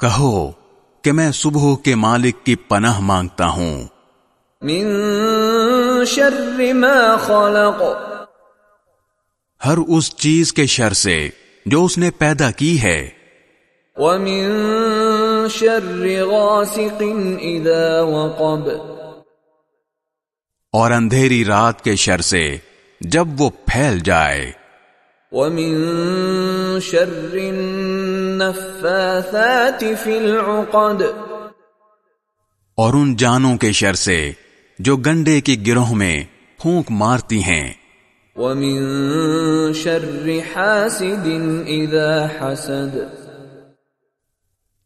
کہو کہ میں صبح کے مالک کی پناہ مانگتا ہوں۔ من شر ما خلق۔ ہر اس چیز کے شر سے جو اس نے پیدا کی ہے۔ ومن شر غاسق اذا وقب۔ اور اندھیری رات کے شر سے جب وہ پھیل جائے۔ ومن شر النفاثات في العقد. اور ان جانوں کے شر سے جو گنڈے کی گروہ میں پھونک مارتی ہیں۔ ومن شر حاسد اذا حسد.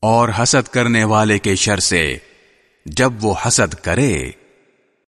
اور حسد کرنے والے کے شر سے جب وہ حسد کرے۔